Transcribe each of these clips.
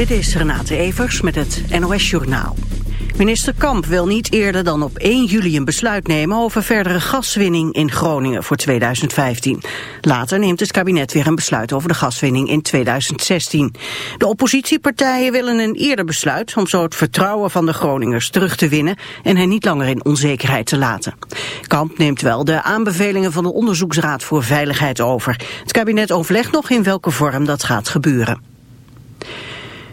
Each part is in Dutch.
Dit is Renate Evers met het NOS Journaal. Minister Kamp wil niet eerder dan op 1 juli een besluit nemen over verdere gaswinning in Groningen voor 2015. Later neemt het kabinet weer een besluit over de gaswinning in 2016. De oppositiepartijen willen een eerder besluit om zo het vertrouwen van de Groningers terug te winnen en hen niet langer in onzekerheid te laten. Kamp neemt wel de aanbevelingen van de Onderzoeksraad voor Veiligheid over. Het kabinet overlegt nog in welke vorm dat gaat gebeuren.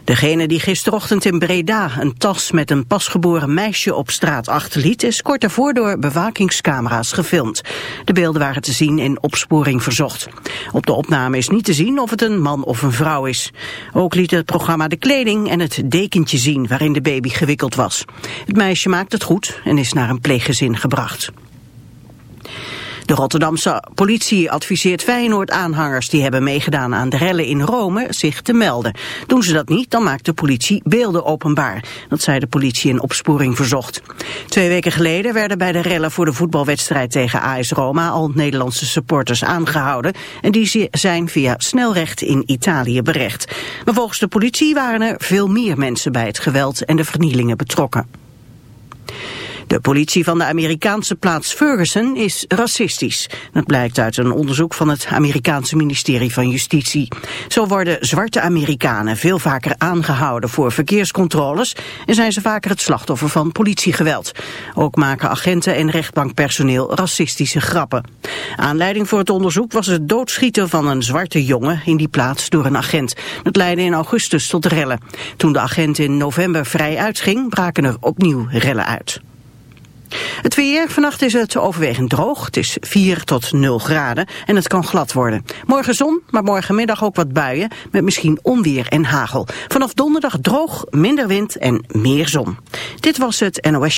Degene die gisterochtend in Breda een tas met een pasgeboren meisje op straat achterliet... is kort daarvoor door bewakingscamera's gefilmd. De beelden waren te zien in opsporing verzocht. Op de opname is niet te zien of het een man of een vrouw is. Ook liet het programma de kleding en het dekentje zien waarin de baby gewikkeld was. Het meisje maakt het goed en is naar een pleeggezin gebracht. De Rotterdamse politie adviseert Feyenoord-aanhangers die hebben meegedaan aan de rellen in Rome zich te melden. Doen ze dat niet, dan maakt de politie beelden openbaar. Dat zei de politie in opsporing verzocht. Twee weken geleden werden bij de rellen voor de voetbalwedstrijd tegen AS Roma al Nederlandse supporters aangehouden. En die zijn via snelrecht in Italië berecht. Maar volgens de politie waren er veel meer mensen bij het geweld en de vernielingen betrokken. De politie van de Amerikaanse plaats Ferguson is racistisch. Dat blijkt uit een onderzoek van het Amerikaanse ministerie van Justitie. Zo worden zwarte Amerikanen veel vaker aangehouden voor verkeerscontroles... en zijn ze vaker het slachtoffer van politiegeweld. Ook maken agenten en rechtbankpersoneel racistische grappen. Aanleiding voor het onderzoek was het doodschieten van een zwarte jongen in die plaats door een agent. Dat leidde in augustus tot rellen. Toen de agent in november vrij uitging, braken er opnieuw rellen uit. Het weer, vannacht is het overwegend droog. Het is 4 tot 0 graden en het kan glad worden. Morgen zon, maar morgenmiddag ook wat buien met misschien onweer en hagel. Vanaf donderdag droog, minder wind en meer zon. Dit was het NOS.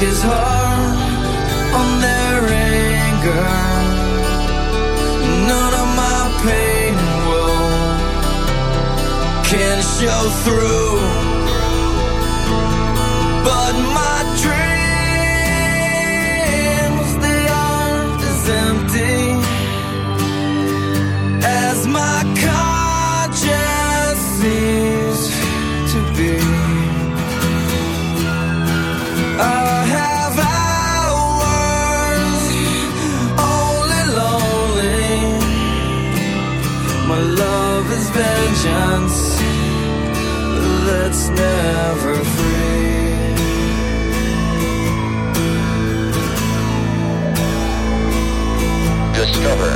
his heart on their anger. None of my pain and woe can show through. discover.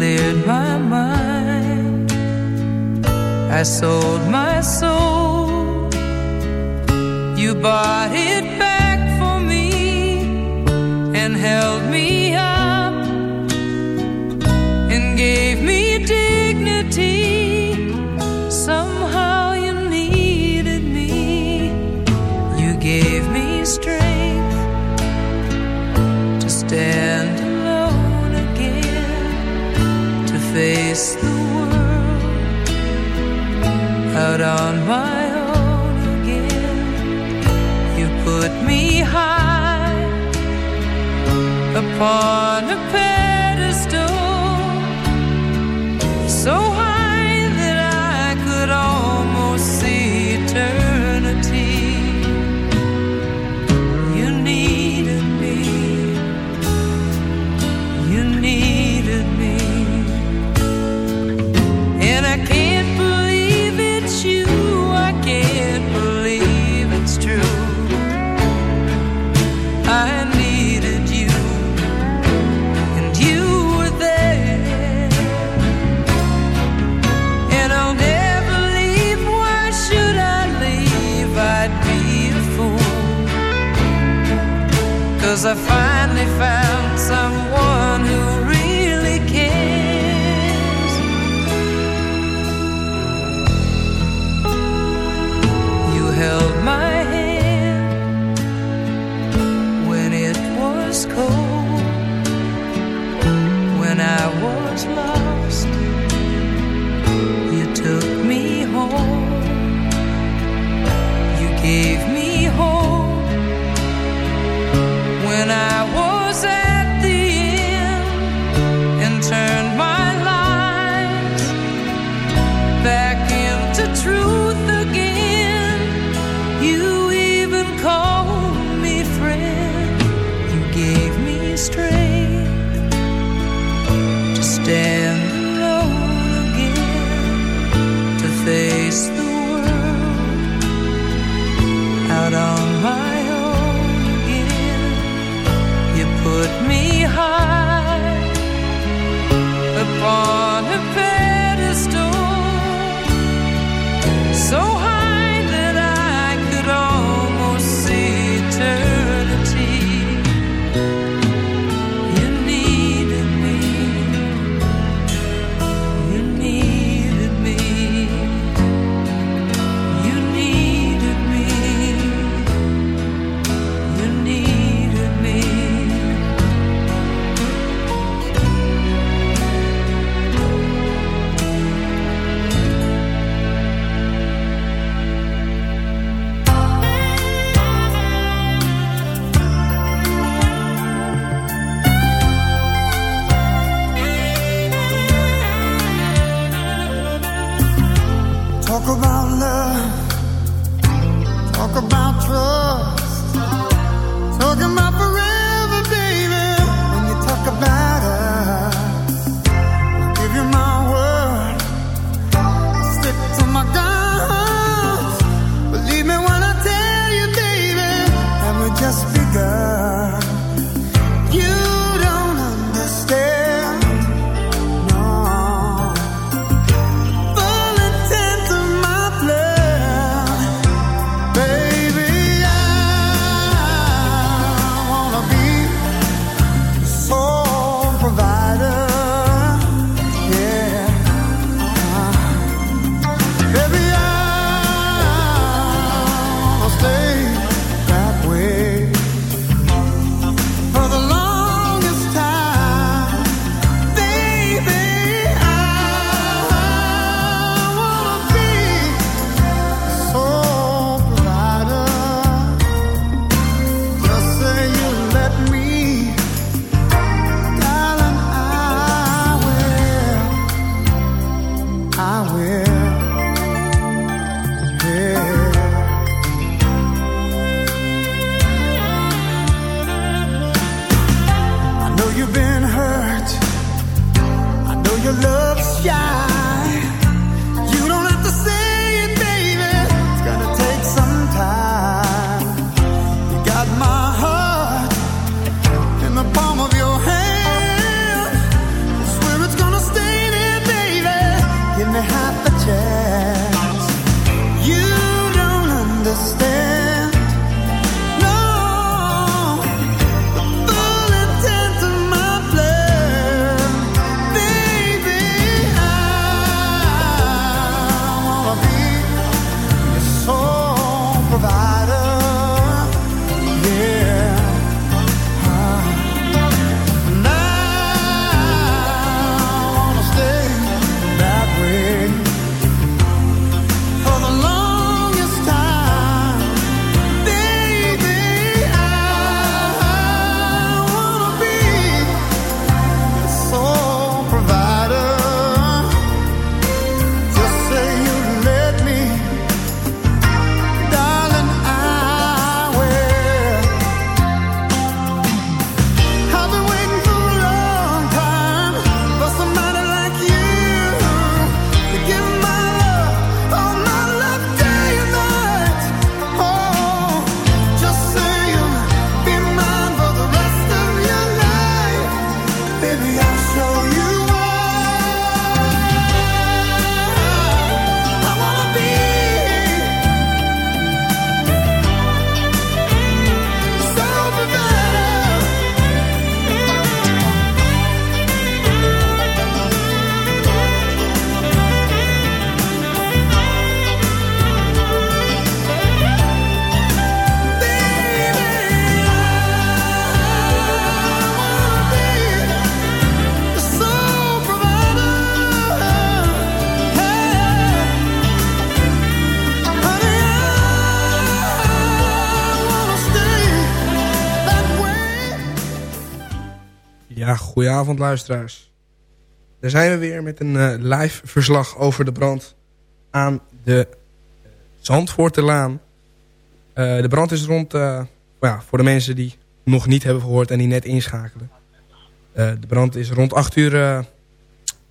cleared my mind. I sold my soul. You bought it. upon a pillow Cause I finally found goedenavond luisteraars. Daar zijn we weer met een eh, live verslag over de brand aan de Zandvoorterlaan. Eh de brand is rond, eh, ja, voor de mensen die nog niet hebben gehoord en die net inschakelen. Eh, de brand is rond 8 uur eh,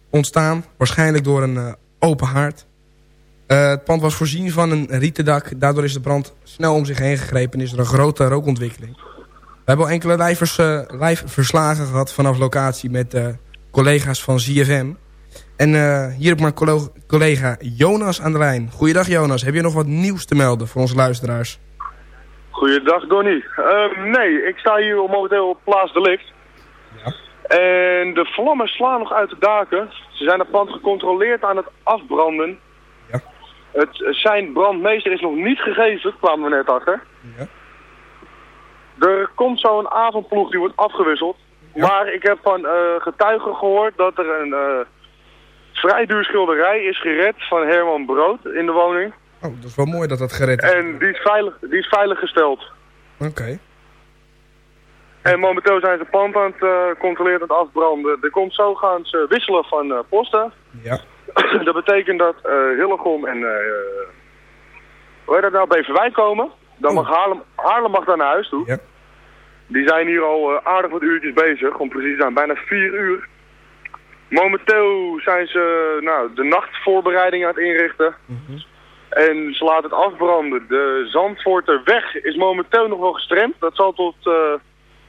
ontstaan, waarschijnlijk door een eh, open haard. Eh, het pand was voorzien van een rieten dak, daardoor is de brand snel om zich heen gegrepen en is er een grote rookontwikkeling. We hebben al enkele live, eh, live verslagen gehad vanaf locatie met eh, collega's van ZFM. En eh, hier heb ik mijn collega Jonas aan de lijn. Goeiedag Jonas, heb je nog wat nieuws te melden voor onze luisteraars? Goeiedag Donny. Ehm, nee, ik sta hier momenteel op Plaats de Lift. Ja. En de vlammen slaan nog uit de daken. Ze zijn het pand gecontroleerd aan het afbranden. Ja. Het zijn brandmeester is nog niet gegeven, kwamen we net achter. Ja. Er komt zo een avondploeg die wordt afgewisseld. Ja. Maar ik heb van eh, getuigen gehoord dat er een eh, vrij duur schilderij is gered van Herman Brood in de woning. Oh, dat is wel mooi dat dat gered is. En die is veilig, die is veilig gesteld. Oké. En momenteel zijn ze pand aan het eh, controleren en het afbranden. Er komt zo gaan ze wisselen van posten. Ja. dat betekent dat eh Hillegom en eh hoe heet dat nou, Beverwijk komen. Dan mag Haarlem, Haarlem mag daar naar huis toe. Ja. Die zijn hier al eh, aardig wat uurtjes bezig, om precies te zijn, bijna vier uur. Momenteel zijn ze nou, de nachtvoorbereiding aan het inrichten. Mhm. En ze laten het afbranden. De Zandvoorterweg is momenteel nog wel gestremd. Dat zal tot eh,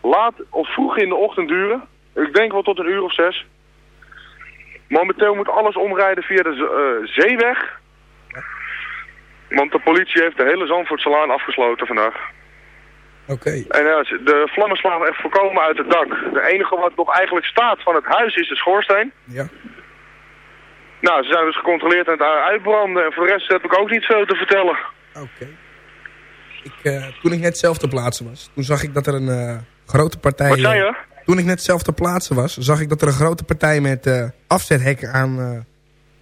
laat of vroeg in de ochtend duren. Ik denk wel tot een uur of zes. Momenteel moet alles omrijden via de eh, zeeweg. Want de politie heeft de hele Zandvoortsalaan afgesloten vandaag. Oké. En ja, ze- de vlammen slaan echt voorkomen uit het dak. De enige wat nog eigenlijk staat van het huis is de schoorsteen. Ja. Nou, ze zijn dus gecontroleerd aan het uitbranden. En voor de rest heb ik ook niet veel te vertellen. Oké. Ik, eh, toen ik net zelf ter plaatse was, toen zag ik dat er een eh, grote partij... Wat zei je? Toen ik net zelf ter plaatse was, zag ik dat er een grote partij met eh, afzethekken aan eh,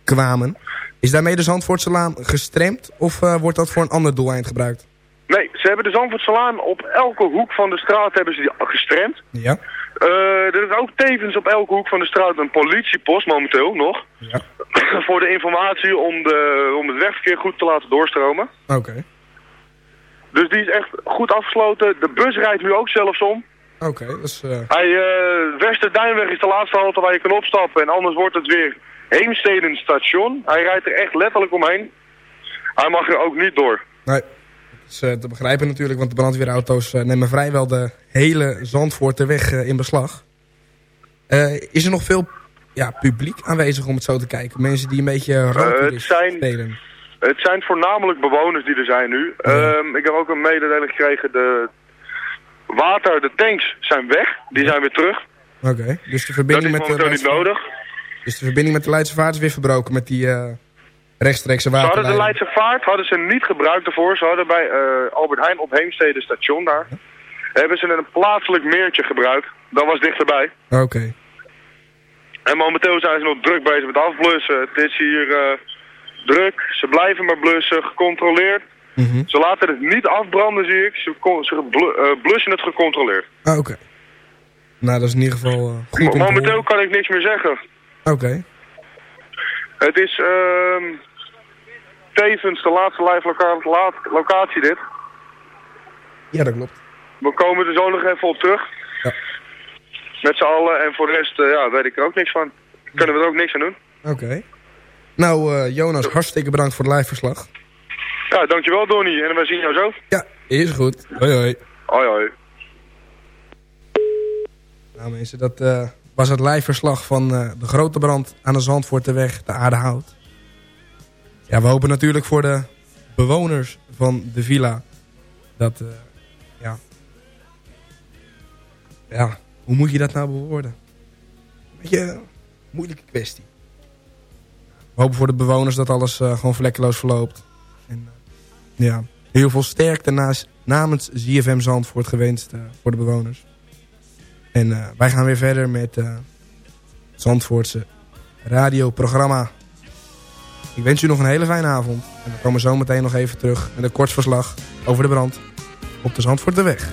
kwamen. Is daarmee de Zandvoortselaan gestremd of eh, wordt dat voor een ander doeleind gebruikt? Nee, ze hebben de Zandvoortsalaan op elke hoek van de straat hebben ze die gestremd. Ja. Eh, er is ook tevens op elke hoek van de straat een politiepost momenteel nog. Ja. voor de informatie om, de, om het wegverkeer goed te laten doorstromen. Oké. Dus die is echt goed afgesloten. De bus rijdt nu ook zelfs om. Oké, dat is... eh, Hij, eh Westerduinweg is de laatste halte waar je kan opstappen. En anders wordt het weer Heemsteden station. Hij rijdt er echt letterlijk omheen. Hij mag er ook niet door. nee, dat is eh, te begrijpen natuurlijk, want de brandweerauto's eh, nemen vrijwel de hele Zandvoorterweg eh, in beslag. Is er nog veel ja, publiek aanwezig om het zo te kijken? Mensen die een beetje rooktoerist zijn- spelen? Het zijn voornamelijk bewoners die er zijn nu. Ehm, ik heb ook een mededeling gekregen. De water, de tanks zijn weg. Die zijn weer terug. Oké, dus de Dat verbinding is met de momenteel niet nodig. Dus de verbinding met de Leidse Vaart is weer verbroken met die eh, rechtstreekse Ze hadden de. Leidse vaart hadden ze niet gebruikt ervoor. Ze hadden bij eh, Albert Heijn op Heemstede station daar. Hebben ze een plaatselijk meertje gebruikt. Dat was dichterbij. Oké, En momenteel zijn ze nog druk bezig met afblussen. Het is hier eh, druk. Ze blijven maar blussen, gecontroleerd. Mhm. Ze laten het niet afbranden, zie ik. Ze, blussen het gecontroleerd. Ah, oké. Nou, dat is in ieder geval eh, goed om te Momenteel kan ik niks meer zeggen. Oké, Het is ehm, tevens de laatste live loca- locatie dit. ja dat klopt. We komen er zo nog even op terug. Ja. Met z'n allen. En voor de rest eh, ja, weet ik er ook niks van. Kunnen we er ook niks aan doen. Oké. Nou, eh, Jonas, hartstikke bedankt voor het live verslag. Ja, dankjewel Donnie. En we zien jou zo. Ja, is goed. Hoi hoi. Hoi hoi. Nou mensen, dat eh, was het live verslag van eh, de grote brand aan de Zandvoorterweg, de Aardehout. Ja, we hopen natuurlijk voor de bewoners van de villa dat, eh, ja... Ja, hoe moet je dat nou bewoorden? Beetje een moeilijke kwestie. We hopen voor de bewoners dat alles eh, gewoon vlekkeloos verloopt. En ja, heel veel sterkte naast, namens ZFM Zandvoort gewenst voor de bewoners. En eh, wij gaan weer verder met eh het Zandvoortse radioprogramma. Ik wens u nog een hele fijne avond. En we komen zo meteen nog even terug met een kort verslag over de brand op de Zandvoorterweg.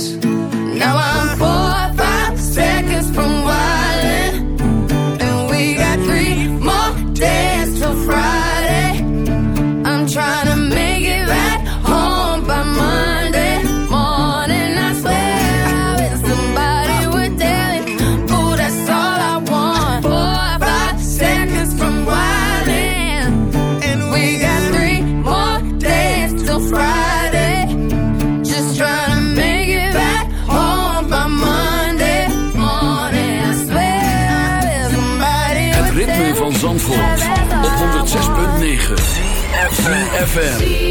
ZFM.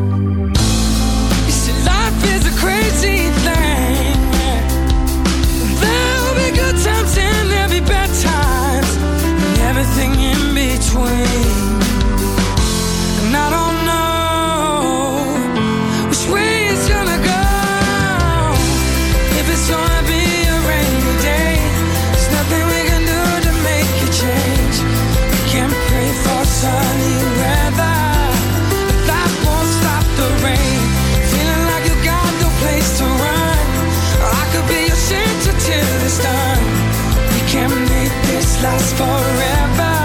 Last forever.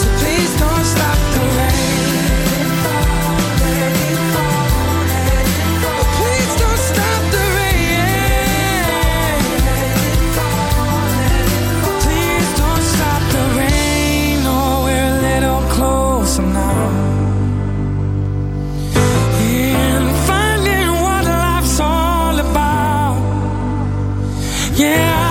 So please don't stop the rain. Please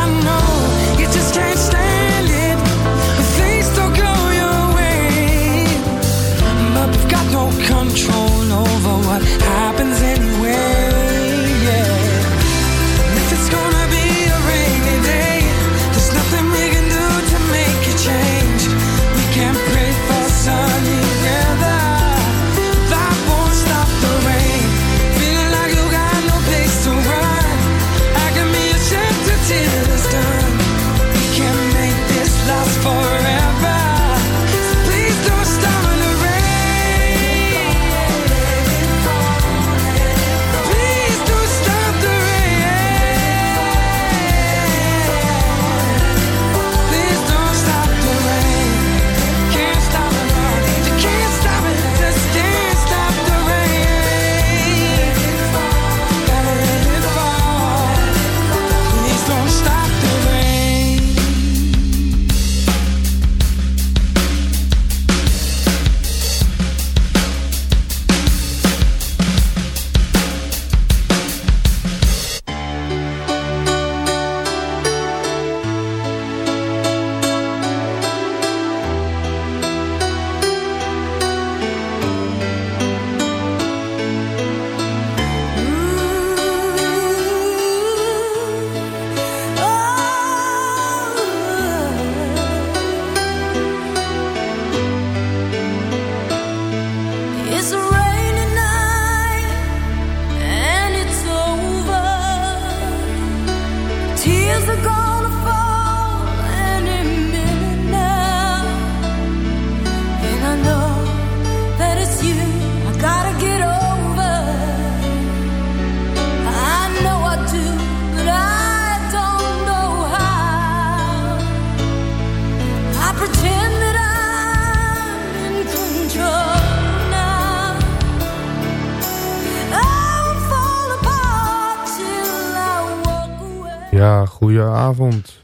Ja, goeie avond.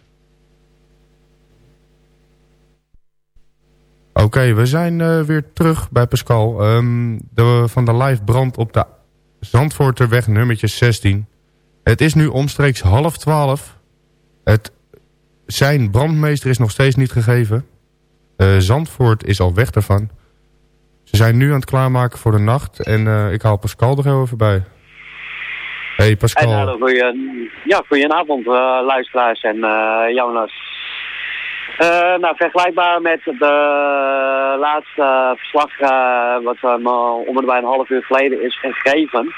Oké, we zijn eh, weer terug bij Pascal. Ehm, de, van de live brand op de Zandvoorterweg nummertje 16. Het is nu omstreeks half twaalf. Het, zijn brandmeester is nog steeds niet gegeven. Eh, Zandvoort is al weg daarvan. Ze zijn nu aan het klaarmaken voor de nacht. En eh, ik haal Pascal er heel even bij. Hey Pascal. En hallo, goeie, ja, goedenavond uh, luisteraars en uh, Jonas. Nou, vergelijkbaar met de laatste verslag uh, wat um, ongeveer een half uur geleden is gegeven,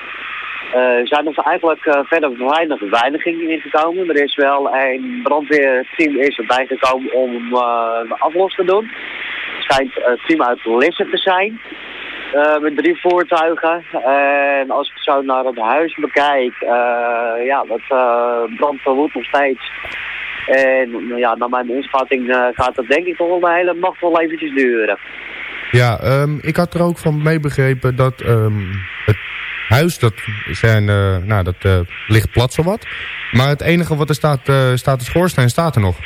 zijn er eigenlijk verder weinig weinigingen ingekomen. Er is wel een brandweerteam is erbij gekomen om de aflos te doen. Het schijnt een team uit Lisse te zijn. Uh, met drie voertuigen. En als ik zo naar het huis bekijk, uh, ja, dat uh, brand verwoedt nog steeds. En ja, naar mijn inschatting gaat dat denk ik toch wel een hele nacht wel eventjes duren. Ja, um, ik had er ook van meebegrepen dat um, het huis, dat, zijn, nou, dat ligt plat zowat. Maar het enige wat er staat, staat de schoorsteen, staat er nog.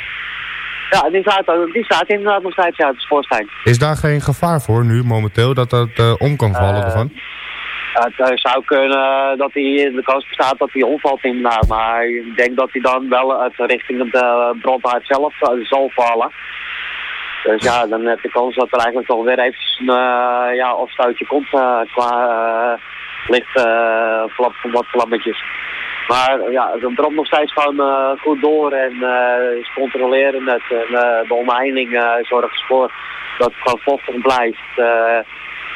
Ja, die staat, die staat inderdaad nog steeds uit de schoorsteen. Is daar geen gevaar voor nu momenteel, dat dat uh, om kan vallen uh, ervan? Het uh, zou kunnen dat hij, de kans bestaat dat hij omvalt inderdaad, maar ik denk dat hij dan wel uit richting de brandhaard zelf zal vallen. Dus ja, dan heb je kans dat er eigenlijk toch weer even een ja, afstootje komt qua licht flap, wat vlammetjes. Maar ja, het brandt nog steeds gewoon uh, goed door en uh, ze controleren het. En uh, de omheining zorgt ervoor dat het gewoon vochtig blijft,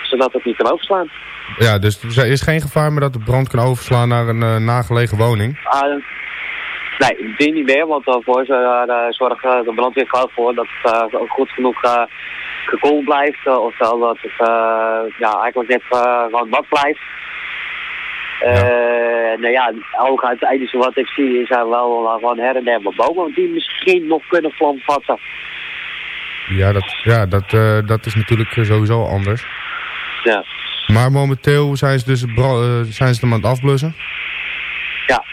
zodat het niet kan overslaan. Ja, dus er is geen gevaar meer dat de brand kan overslaan naar een nagelegen woning? nee, die niet meer, want daarvoor zorgt de brandweer gewoon voor dat het goed genoeg gekoeld blijft. ofwel dat het ja, eigenlijk net gewoon wat blijft. Ja. Uh, nou ja, ook enige wat ik zie is er wel gewoon her en der bomen die misschien nog kunnen vlam vatten. Ja, dat, ja dat, eh, dat is natuurlijk eh, sowieso anders. Ja. Maar momenteel zijn ze dus eh, zijn ze hem aan het afblussen. Ja.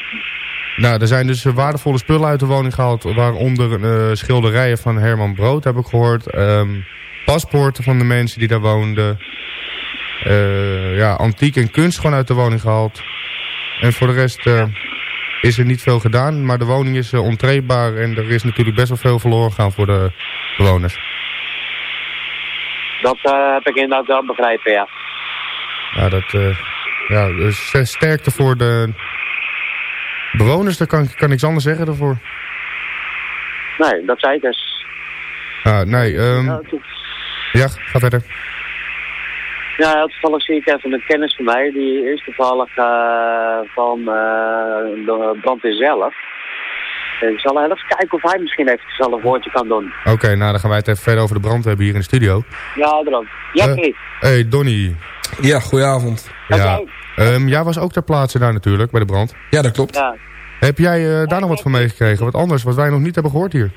Nou, er zijn dus eh, waardevolle spullen uit de woning gehaald. Waaronder eh, schilderijen van Herman Brood, heb ik gehoord. Ehm, paspoorten van de mensen die daar woonden. Eh, ja, antiek en kunst gewoon uit de woning gehaald. En voor de rest eh, is er niet veel gedaan. Maar de woning is eh, ontreedbaar. En er is natuurlijk best wel veel verloren gegaan voor de bewoners. Dat heb ik inderdaad wel begrepen, ja. Ja, dat, ja, dus st- sterkte voor de bewoners. Daar kan, ik- kan niks anders zeggen daarvoor. Nee, dat zei ik dus. Ah, nee, ehm, Ja, toen- ja, ga verder. Ja, toevallig zie ik even een kennis van mij. Die is toevallig eh, van eh, de brandweer zelf. En ik zal even kijken of hij misschien even zelf een woordje kan doen. Oké, nou dan gaan wij het even verder over de brand hebben hier in de studio. Ja, dan. Ja, Eh, hey, Donny. Ja, goedenavond. Ja, ehm, jij was ook ter plaatse daar natuurlijk, bij de brand. Ja, dat klopt. Ja. Heb jij eh, daar nog wat van meegekregen? Wat anders, wat wij nog niet hebben gehoord hier?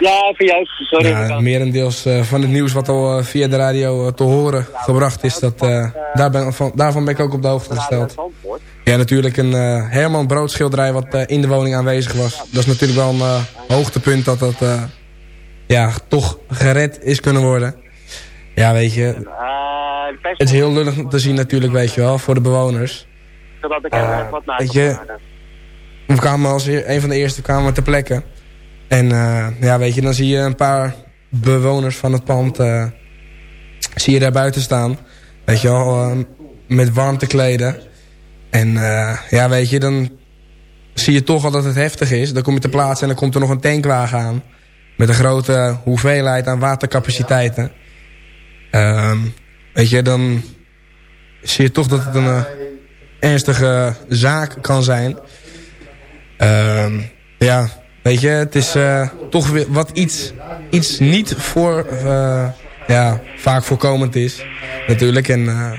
Ja, even juist. Sorry. Ja, merendeels eh, van het nieuws wat al eh, via de radio te horen gebracht is, dat, eh, daar ben, van, daarvan ben ik ook op de hoogte gesteld. Ja, natuurlijk een eh, Herman Brood schilderij wat eh, in de woning aanwezig was. Dat is natuurlijk wel een eh, hoogtepunt dat dat eh, ja, toch gered is kunnen worden. Ja, weet je, het is heel lullig te zien natuurlijk, weet je wel, voor de bewoners. Zodat ik er even wat naar weet je. We kwamen als eer- een van de eerste kwamen ter plekke. En eh, ja, weet je, dan zie je een paar bewoners van het pand... eh, zie je daar buiten staan. Weet je wel, eh, met warmtekleden. En eh, ja, weet je, dan zie je toch al dat het heftig is. Dan kom je ter plaatse en dan komt er nog een tankwagen aan. Met een grote hoeveelheid aan watercapaciteiten. Ehm, weet je, dan zie je toch dat het een ernstige zaak kan zijn. Ehm, ja, weet je, het is eh, toch weer wat iets, iets niet voor, eh, ja, vaak voorkomend is. Natuurlijk, en eh,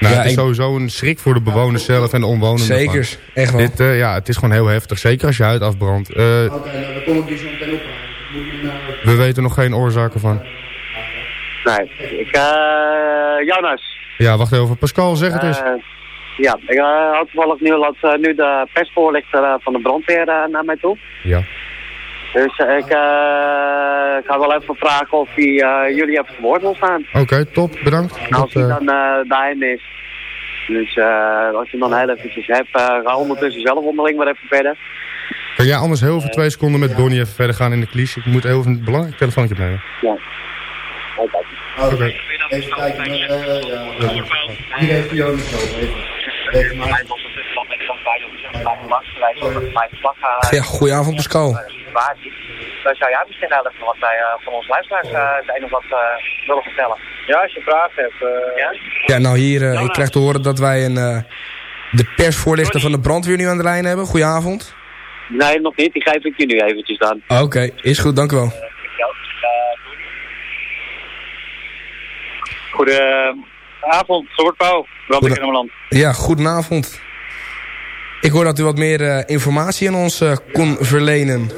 Nou, Ja, het is ik- sowieso een schrik voor de bewoners zelf en de omwonenden. zeker, van. echt wel. Dit, eh, ja, het is gewoon heel heftig. Zeker als je huid afbrandt. Eh, we weten nog geen oorzaken van. Nee. Ik, eh Jonas. Ja, wacht even. Pascal, zeg het eens. Eh, ja, ik eh, had toevallig nu, dat, eh, nu de persvoorlichter eh, van de brandweer eh, naar mij toe. Ja. Dus eh, ik eh, ga wel even vragen of hij eh, jullie even te woord wil staan. Oké, top. Bedankt. Nou, als hij eh, dan eh bij hem is. Dus eh, als je hem dan heel eventjes hebt, eh, ga ondertussen zelf onderling maar even verder. kan jij anders heel even twee seconden met Donnie even verder gaan in de klies? Ik moet even een belangrijk telefoontje opnemen. Ja. Oké. Even kijken. eh, ja, Hier heeft hij ook nog Ja, goedenavond Pascal. Dan zou jij misschien wel even wat bij, eh, van ons luisteraars uh, het een of wat eh, willen vertellen. Ja, als je vragen hebt. ja? Ja, nou hier, eh, ik krijg te horen dat wij een, eh, de persvoorlichter van de brandweer nu aan de lijn hebben. Goedenavond. Nee, nog niet. Die geef ik je nu eventjes dan. Oké, is goed, dank u wel. Goedenavond, Robert Pauw, Brandweer Kennemerland. Ja, goedenavond. Ik hoor dat u wat meer eh, informatie aan ons eh, kon verlenen.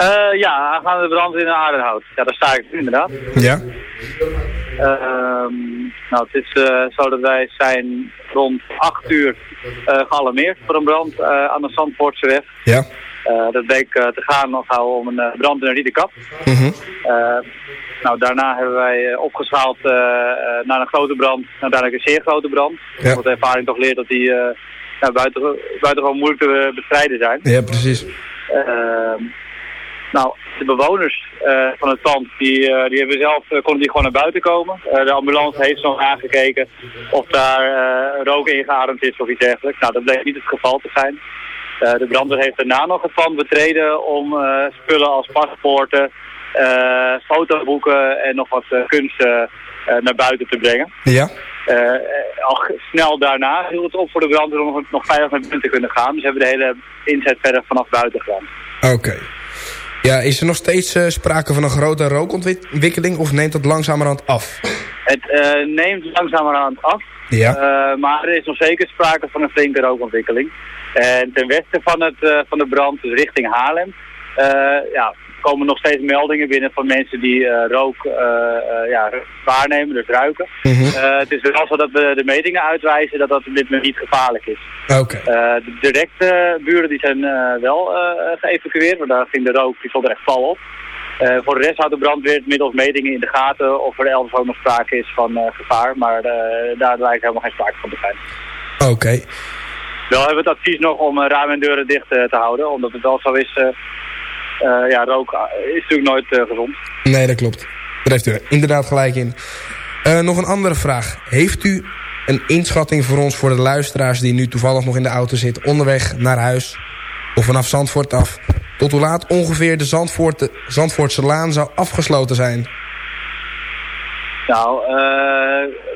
Uh, ja, gaan de brand in Aardenhout. Ja, daar sta ik inderdaad. Ja? Ehm nou, het is zo dat wij zijn rond 8 uur gealarmeerd voor een brand aan de Zandvoortseweg. Ja. Eh, dat bleek eh, te gaan nog gauw om een eh, brand in een Riedenkap. Mhm. Eh, nou, daarna hebben wij opgeschaald naar een grote brand, uiteindelijk een zeer grote brand. Ja. Wat de ervaring toch leert dat die nou, buiten, buitengewoon moeilijk te bestrijden zijn. Ja, precies. Nou, de bewoners van het pand, die, die hebben zelf, konden die gewoon naar buiten komen. De ambulance heeft nog aangekeken of daar rook ingeademd is of iets dergelijks. Nou, dat bleek niet het geval te zijn. Eh, de brandweer heeft daarna nog het pand betreden om eh, spullen als paspoorten, eh, fotoboeken en nog wat kunst eh, naar buiten te brengen. Ja? Al snel daarna hield het op voor de brandweer om nog- nog veilig naar binnen te kunnen gaan. Dus hebben we de hele inzet verder vanaf buiten gedaan. Oké. Ja, is er nog steeds sprake van een grote rookontwikkeling of neemt dat langzamerhand af? Het neemt langzamerhand af, Ja. maar er is nog zeker sprake van een flinke rookontwikkeling. En ten westen van, het, eh, van de brand, dus richting Haarlem, eh, ja, komen nog steeds meldingen binnen van mensen die eh, rook ja, waarnemen, dus ruiken. Mhm. Het is wel zo dat we de metingen uitwijzen dat dat op dit moment niet gevaarlijk is. De directe buren die zijn wel geëvacueerd, want daar ging de rook, die stond er echt pal op. Voor de rest houdt de brandweer middels metingen in de gaten of er elders ook nog sprake is van gevaar, maar daar lijkt helemaal geen sprake van te zijn. Oké. Wel hebben we het advies nog om eh, ramen en deuren dicht eh, te houden, omdat het wel zo is, eh, ja, rook is natuurlijk nooit gezond. Nee, dat klopt. Daar heeft u inderdaad gelijk in. Nog een andere vraag. Heeft u een inschatting voor ons, voor de luisteraars... die nu toevallig nog in de auto zitten, onderweg naar huis... of vanaf Zandvoort af... tot hoe laat ongeveer de Zandvoort, Zandvoortse Laan zou afgesloten zijn? Nou, eh,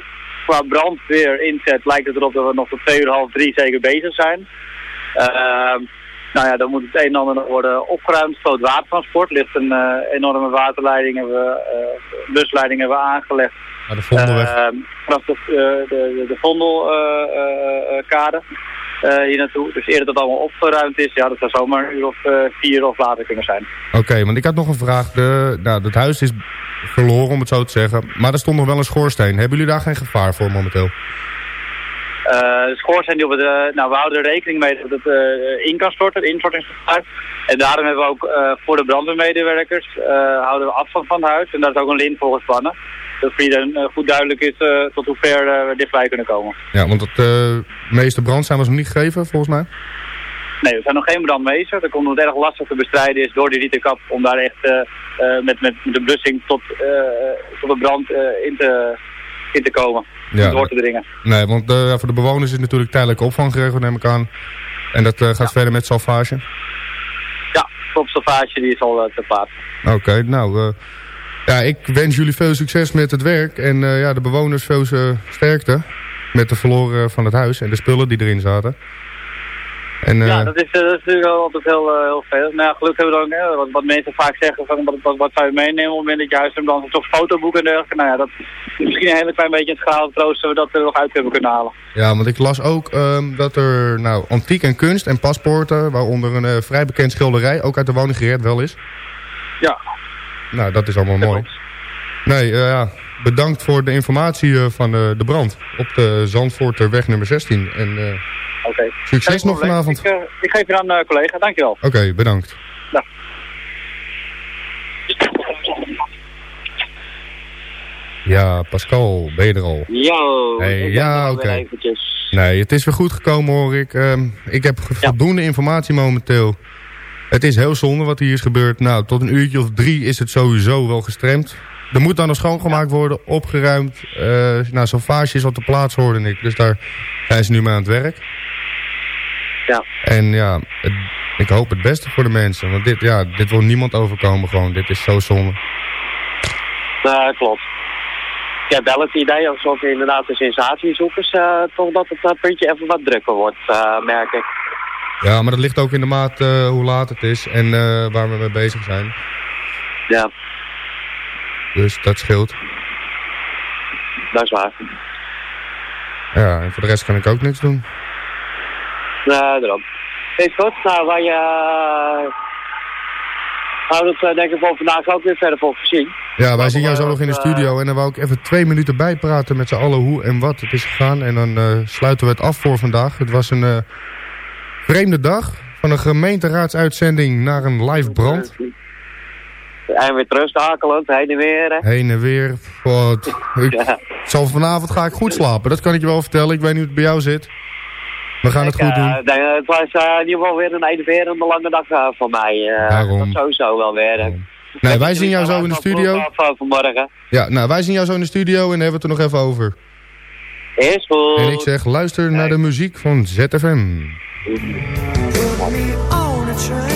qua brandweer inzet lijkt het erop dat we nog tot twee uur half drie zeker bezig zijn. Ehm, nou ja, dan moet het een en ander nog worden opgeruimd. Groot watertransport ligt een eh, enorme waterleiding, hebben we, eh, busleiding hebben we aangelegd. Naar de Vondelweg. Ehm, vanaf de, eh, de, de, de Vondelkade hier naartoe. Dus eerder dat allemaal opgeruimd is, ja, dat zou zomaar een uur of eh, vier of later kunnen zijn. Oké, want ik had nog een vraag. De, nou, het huis is verloren, om het zo te zeggen. Maar er stond nog wel een schoorsteen. Hebben jullie daar geen gevaar voor momenteel? Eh, de schoorsteen die op het, eh, nou, we houden er rekening mee dat het eh, in kan storten, het instortingsgevaar. En daarom hebben we ook eh, voor de brandweermedewerkers eh, houden we afstand van het huis. En daar is ook een lint voor gespannen. Dat voor iedereen eh, goed duidelijk is eh, tot hoe ver eh, we dichtbij kunnen komen. Ja, want het eh, meeste brandzaam was nog niet gegeven, volgens mij. Nee, we zijn nog geen brandmeester. Dat komt omdat het erg lastig te bestrijden is door die rietenkap om daar echt eh, eh, met, met de blussing tot, eh, tot de brand eh, in, te, in te komen. Ja. Door te dringen. Nee, want eh, voor de bewoners is natuurlijk tijdelijke opvang geregeld, neem ik aan. En dat eh, gaat verder met salvage. Ja, kopsalvage die is al eh, te plaatsen. Oké, nou... ja, ik wens jullie veel succes met het werk. En eh, ja, de bewoners veel eh, sterkte. Met de verloren van het huis en de spullen die erin zaten. En, eh, Ja, dat is, dat is natuurlijk altijd heel, heel veel. Nou ja, gelukkig hebben we dan, wat, wat mensen vaak zeggen, van, wat, wat, wat zou je meenemen op het moment dat je huis hebt, dan toch fotoboeken en dergelijke. Nou ja, dat is misschien een hele klein beetje het verhaal troost dat we dat er nog uit hebben kunnen halen. Ja, want ik las ook ehm, dat er nou, antiek en kunst en paspoorten, waaronder een vrij bekend schilderij, ook uit de woning gered wel is. Ja. Nou, dat is allemaal mooi. Nee, eh, ja, bedankt voor de informatie eh, van eh, de brand op de Zandvoorterweg nummer 16. En Oké. Succes nog vanavond. Ik, ik geef je aan collega, dankjewel. oké, bedankt. Dag. Ja, Pascal, ben je er al? Yo, Hey, ja, oké. Nee, het is weer goed gekomen hoor ik. Ehm, ik heb voldoende informatie momenteel. Het is heel zonde wat hier is gebeurd. Nou, tot een uurtje of drie is het sowieso wel gestremd. Er moet dan nog schoongemaakt worden, opgeruimd. Eh nou, salvage is op de plaats hoorde ik. Dus daar zijn ze nu mee aan het werk. Ja. En ja, het- ik hoop het beste voor de mensen. Want dit, ja, dit wil niemand overkomen gewoon. Dit is zo zonde. Nou, klopt. Ik heb wel het idee, als we inderdaad de sensatiezoekers, eh toch dat het eh, puntje even wat drukker wordt, merk ik. Ja, maar dat ligt ook in de maat eh, hoe laat het is en eh, waar we mee bezig zijn. Ja, Dus dat scheelt. dat is waar. Ja, en voor de rest kan ik ook niks doen. Nou, daarom. Is goed. Nou, wij eh houden het denk ik voor vandaag ook weer verder voor gezien. Ja, wij zien jou zo nog in de studio en dan wou ik even twee minuten bijpraten met z'n allen hoe en wat het is gegaan. En dan sluiten we het af voor vandaag. Het was een vreemde dag van een gemeenteraadsuitzending naar een live brand. En weer terugstakelend, heen en weer. hè. Heen en weer. Wat, ik, Ja. zal vanavond ga ik goed slapen, dat kan ik je wel vertellen. Ik weet niet hoe het bij jou zit. We gaan het goed eh, doen. denk, het was eh, in ieder geval weer een enerverende lange dag eh, voor mij. eh Daarom. Dat sowieso wel weer. Nee, wij zien jou zo in de studio. Van vanmorgen. Ja, nou, wij zien jou zo in de studio en hebben we het er nog even over. Is goed. En ik zeg, luister naar de muziek van ZFM. Put me on a train